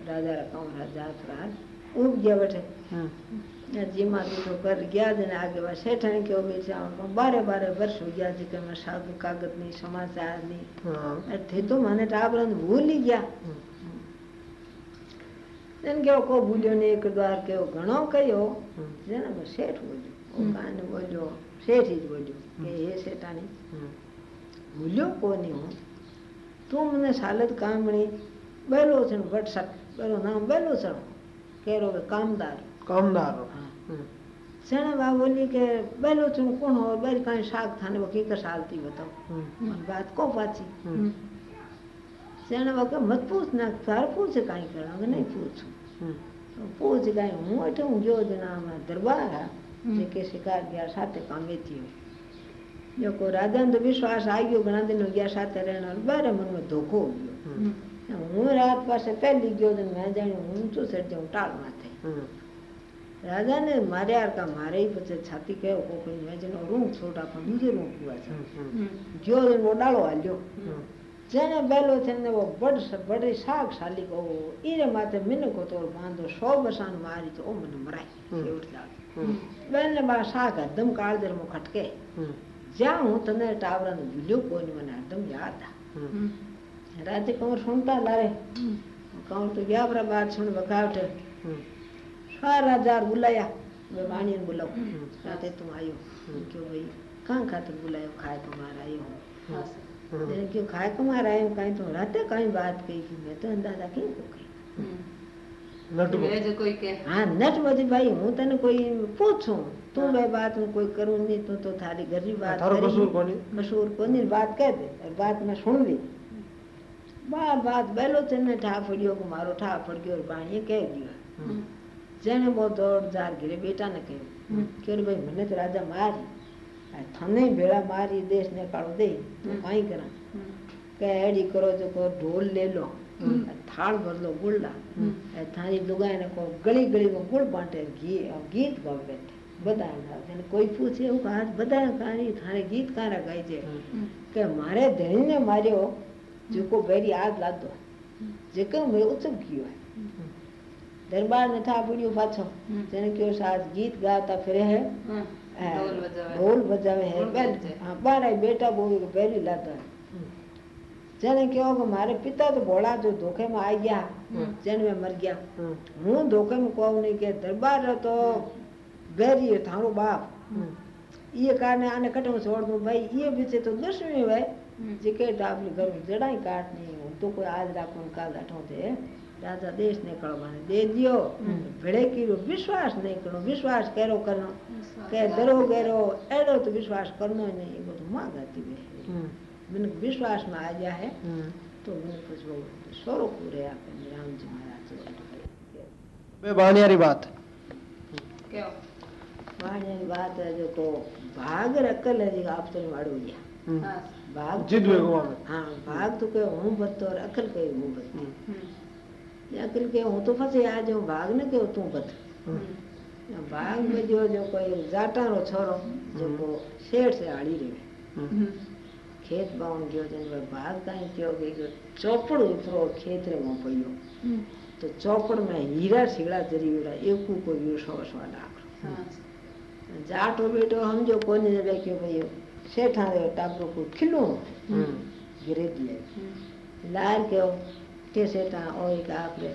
રાજા રકામ રાજા રાત ઉપજવટ જેમાં તો ઘર ગયા જ ને આગેવા શેઠણ કે વેચાણમાં બારે બારે વર્ષો ગયા છે કે સાધુ કાગત નહીં સમાચાર નહીં એટલે તો મને ટાબરન ભૂલી ગયા એને કેવો કો ભૂલ્યો ને એક દ્વાર કેવો ઘણો કયો જેને શેઠ બોલ્યો કાને બોલ્યો શેઠ જ બોલ્યો કે હે શેઠાણી ભૂલ્યો કોની હું તું મને સાલત કામણી બેલો છે વટસટ બેલો નામ બેલો ચણો કેરો કે કામદાર કામદારો હા હમ. સેણે બા બોલી કે બેલો છે ને કોણ હોય બેરી કાંઈ શાક થાને વકી કે સાલતી બતાવ હમ. મને વાત કો પાછી હમ. સેણે બા કે મત પૂછ ના તાર પૂછે કાંઈ કરવા કે નહીં પૂછું હમ. પૂછ કાંઈ હું એટલે હું ગયો જ ના આમાં દરબાર હા હમ. જે કે શિકાર ગયા સાથે કામેથી હોય જો કોઈ રાજાને તો વિશ્વાસ આવ્યો ઘણા દિનો ગયા હું રાત પાસે પહેલી ગયો તો મેં જાણ્યું ઊંચું ચડ જાઉં ટાળ માથે રાજાને માર્યા કા મારે પછી છાતી કહેવો કોઈ મેં જેનો રૂંગ છોટા પણ મુજે રૂંગ કુવા છે ગયો એનો ડાળો હાલ્યો જેને બેલો થઈને વો બડ બડી શાક શાલી કહો ઈને માથે મિનકો તોર બાંધો સો બસાન મારી તો ઓ મને મરાય એવડ લાગે બેનને બા શાક હદમ કાળ દેર ખટકે જ્યાં હું તને ટાવરાને ભૂલ્યો કોઈને મને હદમ યાદ આ રાતે કંવર સુનતા લારે કંવર તો ગયા બરા બાર સુન વખાવટે હમ. સારા જાર બુલાયા મેં વાણીને બોલાવ હમ. રાતે તું આવ્યો હમ. क्यों भाई कहाँ खातिर बुलायो खाए तुम्हारा आयो हूँ હમ. मैंने क्यों खाए तुम्हारा आयो कहीं तो राते कहीं बात कही कि मैं तो अंदाजा क्यों को कही નટુ કોઈ કે हाँ नट बदी भाई हूँ तने कोई पूछूं तू हाँ। भाई बात में कोई करूँ नहीं तू तो थारी घर की बात તારો करी। કસૂર કોની कसूर को नहीं बात कह दे और बात मैं सुन ली બાર ભાત બેલો તેને ઠાફડ્યો કે મારો ઠાફડ્યો પાણીએ કહી દીધો જેને બહુ દોડ જાર ઘેરે બેટાને કહ્યું કે ભાઈ મને તો રાજા મારી થને ભેળા મારી દેશને કાળો દે તો કાંઈ કરા કે એડી કરો તો કોઈ ઢોલ લે લો થાળ ભરલો ગુળલા થારી લુગાઈને કોઈ ગળી ગળી ગુળ બાંટે ઘી ગીત ગાવ બેઠે બધા એને કોઈ પૂછે એવું બધા કારી થારે ગીત કારા ગાય છે કે મારે ધણીને માર્યો जेको पहिरीं यादि लाधो जो जेको हुयो उत्सव कियो है दरबार में था पुड़ियो पाछो। जने क्यों साथ गीत गाता फिरे है। ढोल बजावे। है। हाँ बारह बेटा बोल पहली लाता है जने क्यों कि मारे पिता तो भोला जो धोखे में आ गया। जन में मर गया। हम्म। हूँ धोखे में कौन नहीं के दरबार तो बैरी थारो बाप। हम्म। ये कारण आने कटम छोड़ दो भाई। ये बीचे तो दुश्मनी है जिके डाब ने गरु जड़ा ही काटनी हो तो कोई आज रात राखो काल अठो थे। राजा देश ने करो माने दे दियो। हम्म। भड़े की विश्वास नहीं करो विश्वास करो करो। कह डरो गरो एडो तो विश्वास करनो ही नहीं वो तो मांग आती है। हम्म। मैंने विश्वास में आ गया है। हम्म। तो मैंने कुछ वो सोरो पूरे आप राम जी महाराज बे बाणियारी बात। क्यों? बाणियारी बात है जो को भाग रकल है जी आप तो माड़ू गया હમ. હા भाग જીતવે ગોવામે हाँ भाग तो कहे हूँ बत्तो और अकल कहे हूँ बत्तो હમ. હમ. ये अकल के हूँ तो फंसे आ जाऊँ भाग न के तू बत હમ. भाग में जो जो कोई जाटा रो छोरो जो को शेर से आड़ी रहे હમ. હમ. ખેત બાવન ગયો છે ને ભાગ કાંઈ થયો કે ચોપડ ઉતરો ખેતરેમાં પડ્યો હમ. તો ચોપડમાં હીરા શીગડા જરી વેડા એકું કોઈ વિષો વસવા નાખો હા. જાટો બેટો સમજો કોને ને બેઠ્યો ભાઈ શેઠા રહ્યો ટાબરો કોઈ ખીલું હમ. ઘરે દે હમ. લાલ કયો કે શેઠા ઓય કે આપણે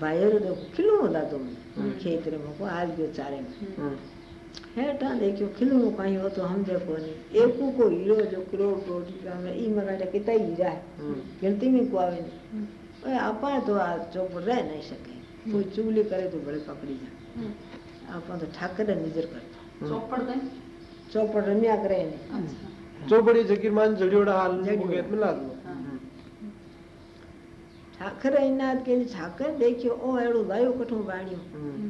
ભાઈઓ તો ખીલું દાદો હમ. ખેતરેમાં કોઈ હાલ ગયો ચારે હમ. હેઠા દેખ્યો ખીલું કઈ હતો સમજે કોને એકું કોઈ હીરો જો કરોડ કરોડ રૂપિયા ઈ મગાડે કેટલા હીરા હમ. ગણતી મી કો આવે ને હમ. ઓય આપા તો આ ચોપડ રહે નહીં શકે કોઈ ચુગલી કરે તો ભલે પકડી જાય હમ. આપા તો ઠાકરે નજર કરતો ચોપડ કઈ ચોપડ રમ્યા કરે ને અચ્છા ચોપડી જગીર માં જડિયોડા હાલ જડિયો. મુકેત મિલા દો હા. ઠાકરે ઇનાદ કે ઠાકર દેખ્યો ઓ એડો ગાયો કઠું બાણ્યો હમ.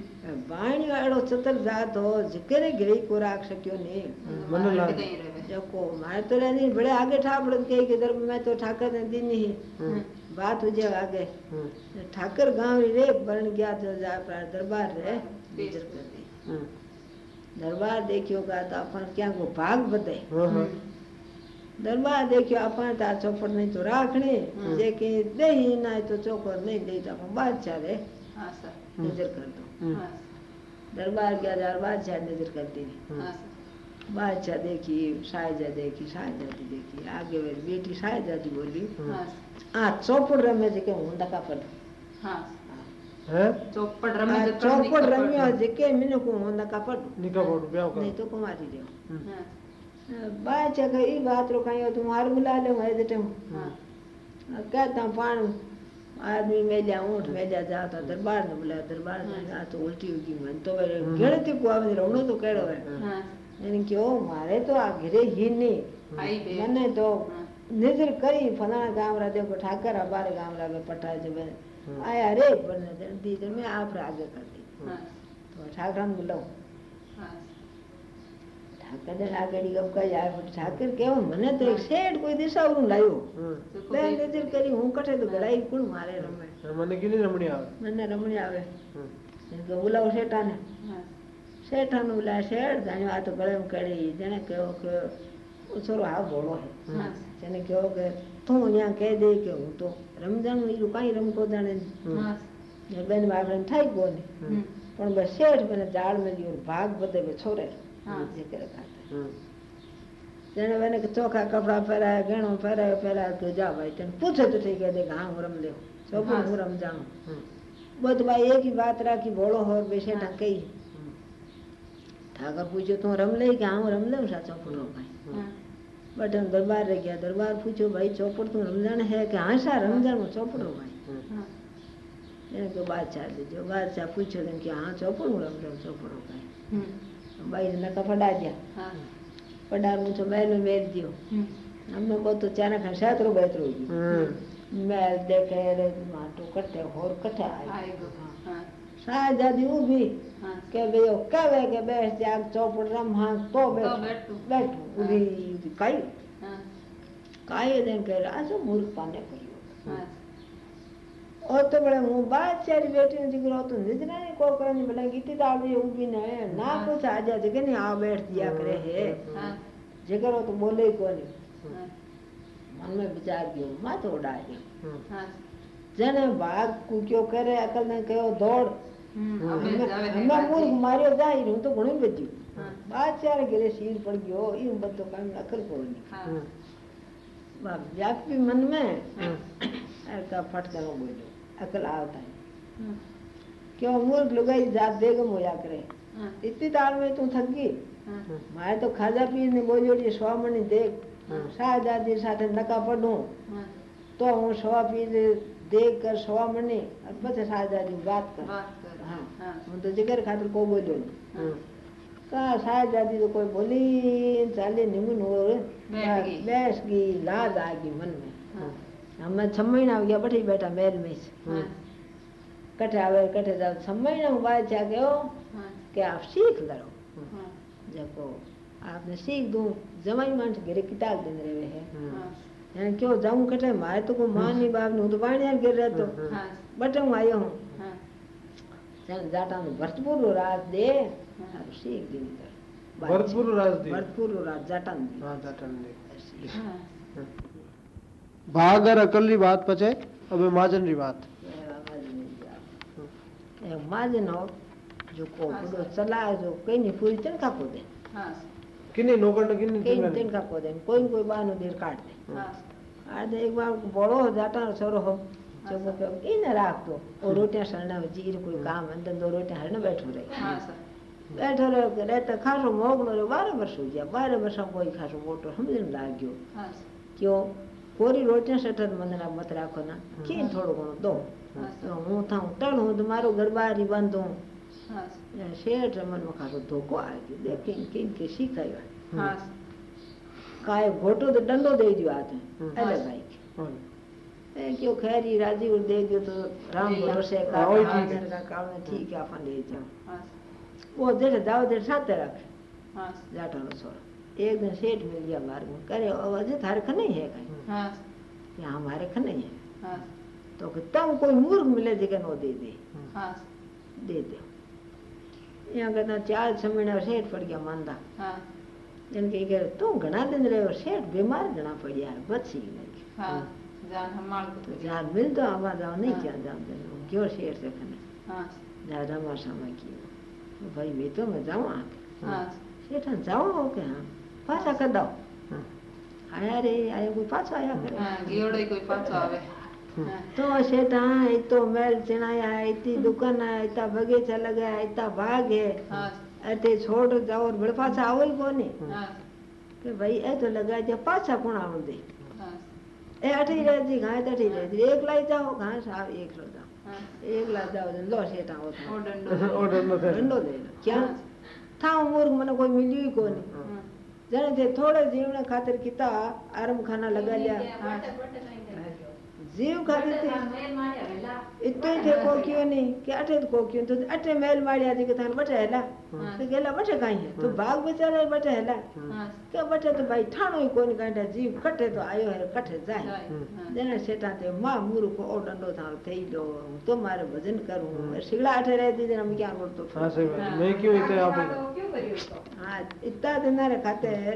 બાણ્યો એડો ચતર જાત હો જકરે ગરી કો રાખ શક્યો નહીં મને મારે લાગે. કઈ રહેવે. જકો મારે તો રહેની ભલે આગે ઠાપડ કે કે દર મેં તો ઠાકર ને દી નહીં હમ. बात हो जाए आगे હમ. ठाकर गांव रे बन गया तो जा प्राण दरबार रे बेच नजर कर दी હમ. दरबार देखियो का तो अपन क्या को भाग बदे હા, હા. दरबार देखियो अपन ता चौपड़ नहीं तो राखने हम्म। जे के दे ही ना तो चौपड़ नहीं दे तो अपन बादशाह रे હા સર हम्म। नजर कर दो હમ. હા दरबार गया दरबार बादशाह नजर करती रही हम्म। હા સર बादशाह देखी शाहजा देखी शाहजादी देखी आगे वाली बेटी शाहजादी बोली हम्म। હા आ चौपड़ रमे जे के हूं डका पड़ હા चौपड़ और हाँ, को निका ब्याह का नहीं तो कुमारी हम्म। हाँ, बाय ई बात रो तुम हार बुला ले है। जटे हाँ आदमी हम्म। जाता तो दरबार ने दरबार ने कहा तो उल्टी मन तो हम्म। ते को आवे तो यानी कि ओ मारे तो आ ही नहीं मैंने तो नज़र करी फलाना गाँव रा देखो ठाकर गाँव रा पटा आया रे बनने दी तो मैं आप आगे कर दी હા तो ठाकर ने बुलाओ હા ઠાકર ને આગળ ગપકાઈ આવે પણ ઠાકર કેવો મને તો એક શેઠ કોઈ દિશાવું લાવ્યો હમ. તો બે કોઈ- નજર કરી હું કઠે તો ગળાઈ કોણ મારે રમે મને કીધી રમણી આવે મને રમણી આવે હમ. એને કે બોલાવો શેઠાને હા શેઠાનું બોલા શેઠ જાણ્યો આ તો ગળે કડી જેને કહ્યો કે છોરો હા ભોળો હે હા જેને કહ્યો કે થોડું ત્યાં કહી દે કે હું તો રમજાનું બીજું કાંઈ રમતો જાણે બેન વાગણ થાય કોને પણ બસ શેઠ મને દાળ મળી ભાગ બધે છોરે જેને મને ચોખા કપડા પહેરાય ઘણો પહેરાય પહેરાય તો જા ભાઈ તને પૂછે તો થઈ ગયા કે હા હું રમ દેવું છોકરો હું રમ જાઉં બધું ભાઈ એક વાત રાખી ભોળો હોર બે શેઠા કહી ઠાકર પૂછ્યો તું રમ લઈ કે હા હું રમ લઉં સાચો પૂરો ભાઈ બટન દરબાર રહી ગયા દરબાર પૂછ્યું ભાઈ ચોપડ તું રમજાણ હે કે હા સા રમજાણ માં ચોપડો ભાઈ હમ. હા એને કે બાદશાહ દેજો બાદશાહ પૂછ્યો તેમ કે હા ચોપડ હું રમજાણ ચોપડો ભાઈ હમ. બાઈ નકા પડા ગયા હા પડાર મૂછો મેલ મેલ દો હમ. અમને બધું ચાના ખા સાતરો બેતરો હમ. મેલ દેખે રે માટો કટે હોર કટે આવી આઈ ગયો હા શાહજાદી ઊભી હા કે ભાઈઓ કહેવે કે બેસ જાગ ચોપડ રમ હા તો તો બેઠું બેઠું બેઠું ઊભી ઊભી કાંઈ હા કાંઈ દેન કહે આ શું મૂર્ખ પાને કર્યું હા ઓ તો બળે હું બાદશાહની બેટીનો દીકરો હતો નિજરાની કોકરાની ભલે ગીતી તો આવી ઊભી ને ના પૂછે આજા છે કે નહીં આ બેઠ દિયા કરે હે હા જે કરો તો બોલે કોની હા મનમાં વિચાર ગયો માથો ઉડાડી હમ. હા જેને ભાગ કૂક્યો કરે અકલ ને કયો દોડ હમ. હમ. હવે જ આવે ને અમે મૂર્ખ બાજી. માર્યો જાય હું તો ઘણું બચ્યું હા બાદશાહ ઘરે શીર પડ ગયો એ બધો કામ અકલ કોની હા હમ. बाप व्यापी मन में હમ. ऐसा फटका बोलो अकल आता है હમ. क्यों मूर्ख लुगाई जात बेगम होया करे હા इतनी तार में तू थक गई હા मारे तो खाजा पी ने बोलियो रे स्वामणी देख હમ. શાહજાદી સાથે નકા પડું હા તો હું સવા પી દેખ કર સ્વામણી અને પછી શાહજાદી વાત કર વાત કર હા હા હું તો જગર ખાતર કોઈ બોલ્યો નહીં હમ. કા શાહજાદી તો કોઈ બોલી ચાલે નિમુન હોય बैठ गई। બેસ ગઈ લાજ आ गई मन में હા અમે છ મહિના ગયા બઠી બેઠા મેલ में से હા કઠે આવે કઠે જાવ છ મહિના बाद जा गयो હા कि आप सीख लो હા देखो आपने सीख दूं जमाई मानस घरे किताब दिन रहे है હમ. હા यानी क्यों जाऊं कठे मारे तो को मां नहीं बाप नु तो बाणिया गिर रहे तो हम्म। હા बटे हूं आयो हूं હા जान जाटा नु भरतपुर रात दे हाँ। और सीख दिन कर ભરતપુર રાજદી भरतपुर रात जाटा नु હા જાટણ દે હા ભાગર અકલની વાત પછી હવે માજનની વાત એ માજનો જો કો બધો ચલા જો કઈની પૂરી તન કાપો દે હા કિની નોકર ને કિની કઈની તન કાપો દે કોઈ કોઈ બાનો દેર કાઢ દે હા આ દે એક વાર બળો જાટા છોરો હો જો કે चौको चौक इन राख दो और रोटियाँ सड़ना जी कोई काम अंदर दो रोटियाँ हरण बैठो रही। बैठो रहो रहता खासो मोगलो रहो बारह वर्ष हो गया बारह वर्ष में कोई खासो मोटो समझने लाग गयो क्यों? कोरी रोटियाँ सटन मंदना मत राखो ना। खीन थोड़ो घणो दो। तो हूँ था टल हूँ तुम्हारो घर बार ही बंद हूँ शेठ रमन में खासो धोखो आ गयो। देखे किन के सीखायो काय घोटो तो डंडो दे दियो आते अलग भाई क्यों खैर ही राज़ी और दे दियो तो राम भरोसे का हाजर का काम है हाँ, ठीक है। अपन ले जाओ। वो देर दाव देर साथ रख। जाटा नो सोर। एक दिन सेठ मिल गया मार्ग में करे अजय थारे खन नहीं है कहीं? या हमारे खन नहीं है। तो तब कोई मूर्ख मिले जगह नो दे दे। दे दे यहाँ कहता चार छह सेठ पड़ गया मानदा इनके तू घना दिन रहे सेठ बीमार घना पड़ यार बची नहीं Zahmil de avadane kya zahmil. क्यों शेर से खाना हाँ। दादा मासा में किया तो भाई मैं तो मैं जाऊँ आके हाँ। शेठ जाओ ओके हाँ पास आकर दो हाँ। आया रे आया कोई पास आया? करे गियोड़े कोई पास आवे। तो शेठा तो मेल चिनाया इतनी दुकान है इतना बगीचा लगा है इतना बाग है। अते छोड़ जाओ और बड़े पास आओ ही कौन? है। कि भाई ए तो लगा जा पाछा कौन आवन दे? अठी रह जी घाय तठी रह जी एक लाई जाओ घाय साहब एक लो जाओ एक लाई जाओ लो सेटा हो ऑर्डर ओ ऑर्डर डंडो दे क्या था उमर मने कोई मिली ही कोनी जने थे थोड़े जीवन खातिर किता आरम खाना लगा लिया हाँ जीव खाते थे इतने थे कोकियो नहीं कि तो कोकियो तो अटे मेल मारिया जी के थान बटे ना? तो गेला बटे कहीं है? तो हाँ। भाग बेचारा बटे ना? क्या बटे तो भाई ठानो ही कोई कोन कांडा जीव कटे तो आयो है कटे जाए। देना सेटा थे माँ मूर को और डंडो था थे ही दो तो मारे भजन करू सिगला हाँ। अठे रह दी जना मैं क्या करतो हाँ सही मैं क्यों इते आप हाँ इतना दिन रे खाते है।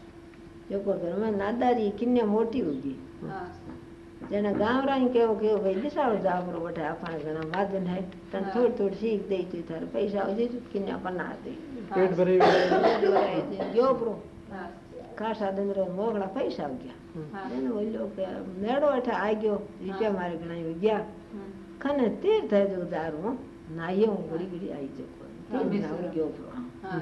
जेको घर में नादारी किन्ने मोटी हुई हाँ। जने गाँव राई केव केव भाई दिसाड़ो जावरो बठे अपन घना मादन है तन हाँ। थोड़ी थोड़ी सीख दे तू थार पैसा हो जे तो किन्ने पना दे हाँ। पेट भरे जो प्रो खासा दिन रो मोगला पैसा हो गया। जने बोलो के नेड़ो अठे आ गयो नीचे मारे घना हो गया। खने तीर थे जो दारू नाइयो गुड़ी गुड़ी आई जो तीर नाउ गयो प्रो हाँ।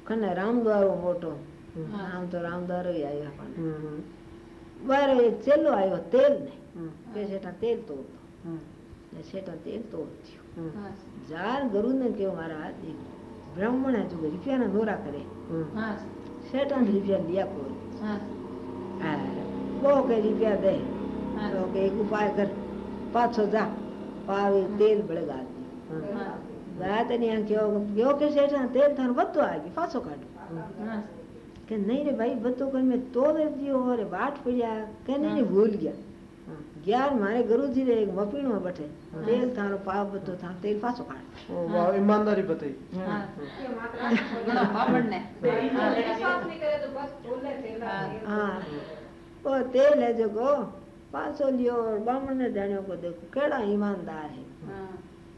એક ખને રામદ્વારો મોટો હમ. હા. આમ તો રામદ્વારો ય આવ્યા પણ હમ. બારે એક ચેલો આવ્યો તેલ ને હમ. કે શેઠા તેલ તોડતો હમ. ને શેઠા તેલ તોડત્યો હમ. હા જાર ગરુ ને કેવું મારા હાથ બ્રાહ્મણ જો રૂપિયાના નોરા કરે હમ. હા શેઠાને રૂપિયા લીયા કોઈ હા હા બહુ કઈ રૂપિયા દે હા તો કે એક ઉપાય કર પાછો જા પાવી તેલ બળગા වාදනයන් කියෝ යෝකේ සේතන තේ තන වත්තු ආගි ෆාසෝ કાઢ કે નહીં રે ભાઈ બધું કર મેં તો દીયો અરે વાટ પડ્યા કે નહીં ભૂલ ગયા ગ્યાર મારે ગુરુજી રે એક વપીણો બઠે તેલ તારો પાપ બધો થા તેલ પાછો કાઢ ઓ વાહ ઈમાનદારી બતાઈ હા કે માત્ર ઘણા પાપડ ને વિશ્વાસ નહીં કરે તો બસ બોલે તેલ હા ઓ તેલ હે જો ગો પાછો લ્યો બામણ ને જાણ્યો કો દેખો કેડા ઈમાનદાર હે હા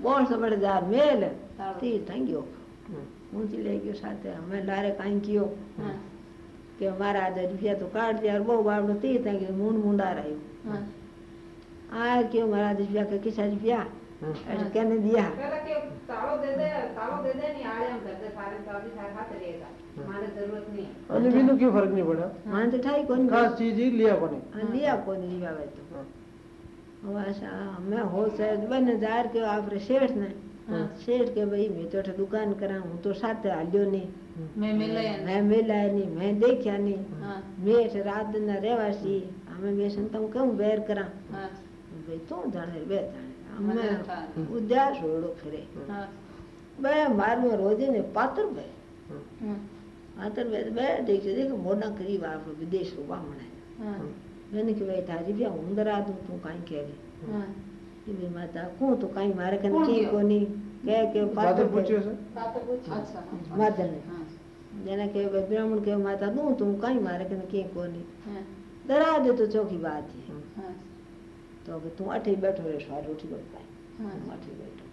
बहुत समझदार मेल। ती थैंक यू पूछ ले गयो साथ। हमें लारे काई कियो। हाँ। के हमारा आज रिफिया तो काट दिया और वो बाबड़ो ती थैंक यू मुंड मुंडा रहे हाँ। आ क्यों हमारा आज रिफिया के किसा रिफिया ऐड कहने दिया? हाँ। पहले के तालो दे दे तालो दे दे नहीं आया हम घर से सारे तो अभी सारे हाथ लेगा हाँ। माने ज़रूरत नहीं। अच्छा। अनि बिनु क्यों फ़र्क नहीं पड़ा? मान तो ठाई कोनी खास चीज़ ही लिया कोनी। लिया कोनी जीवा भाई तो। મેં હો સાહેબ બને જાર કે આપણે શેઠ ને શેઠ કે ભાઈ મેં તો દુકાન કરા હું તો સાથે હાલ્યો નહીં મેં મેલાયા નહીં મેં દેખ્યા નહીં મેં રાત ના રહેવાસી અમે મેં સંતા હું કેમ વેર કરા ભાઈ તું જાણે બે જાણે અમે ઉદાસ ઓળો ફરે બે મારું રોજે ને પાત્ર બે પાત્ર બે બે દેખ્યો દેખ મોડા કરી આપણું વિદેશ ઉભા મળે मैंने कि भाई थारी भी हूँ डरा दूँ तू काई कह रही हाँ ये माता को तो काई मारे कने की कोनी कह के पात्र पूछियो सर पात्र पूछियो अच्छा माता ने हाँ जने के ब्राह्मण के माता दू तू काई मारे कने की कोनी हाँ डरा दे तो चौकी बात है हाँ तो कि तू अठे बैठो रे सवार उठी बैठ पाए हाँ अठे बैठो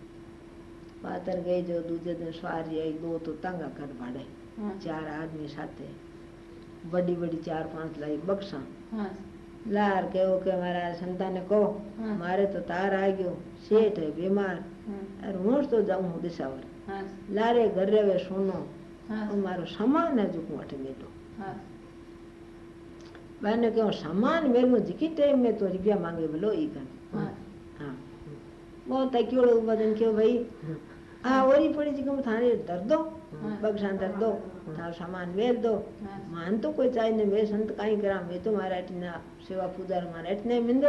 पात्र गई जो दूजे दिन सवारी आई दो तो तंगा कर पड़े चार आदमी साथे बड़ी बड़ी चार पाँच लाई बक्सा हाँ લાર કેવો કે મારા સંતાને કહો મારે તો તાર આવ્યો શેઠ હે બીમાર અરે હું તો જાઉં હું દિશાવર લારે ઘરે હવે સોનો મારો સામાન હજુ હું અઠે મેટો બાને કે હું સામાન મેળવું જીકી ટાઈમ મેં તો રૂપિયા માંગે ભલો ઈ કર હા બહુ તક્યો બધું કે ભાઈ ಆ ಓರಿ ಪಡಿ ಜಿಗಮ್ ಥಾನೆ ದರ್ದೋ बक्सा अंदर दो था सामान वेच दो मान तो कोई चाहे ने मैं संत काई करा मैं तो मारा इतना सेवा पूजा मारा इतने मिंदे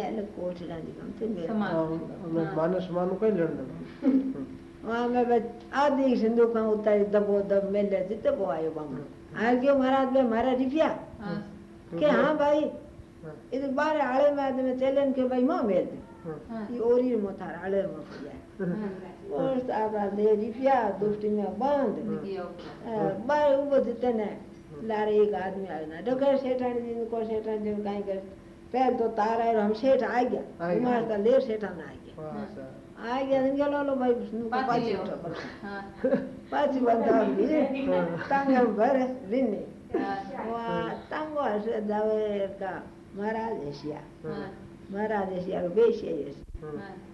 एल कोट लांदी कम ते मेरे सामान मानस मानु कई लड़न वहाँ मैं बस आदि सिंधु का उतार दबो दब में ले जिते वो आयो बामण आ गयो महाराज बे मारा रिफिया के हाँ भाई इधर बारे आले में आदमी चैलेंज के भाई माँ मेल ये ओरी मोतार आले में पड़िया o brasileiro de fiado, os tinha banda. Mas o outro tem, लारे एक आदमी आया ना डगर सेठान जी को सेठान जी कहीं कर पहले तो तारा और हम सेठ आ गया कुमार का लेर सेठान आ गया आ गया दिन के लो भाई उसने को पाँच उठा पाँच बंदा भी तंग भर रिने वहाँ तंग ऐसे जावे का महाराज ऐसिया महाराज ऐसिया बेसिया ऐसे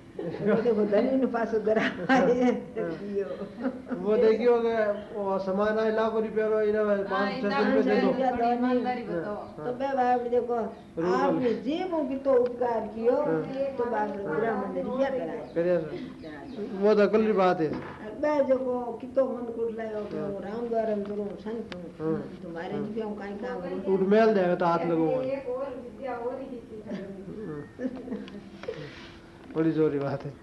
देखो धनी ने पासो गरा वो देखियो कि वो सामान आए लाखों रुपया रो इने હા पाँच छह ઈંડા सौ रुपया दे दो रुपया થોડી ઈમાનદારી બતાવો तो बे बाप देखो आपने जीव की तो उपकार कियो तो बाप ने ब्राह्मण ने रुपया कराया करिया से। वो तो अकल की बात है બે જકો કિતો મન કુટલાયો કે હું રામ દ્વારમ કરું સંત હું હમ. તો મારે રૂપિયા હું કાંઈ કામ કરું उठ मेल देगा तो हाथ लगूंगा એક ઓર વિદ્યા ઓર ही बड़ी जोरी बात है।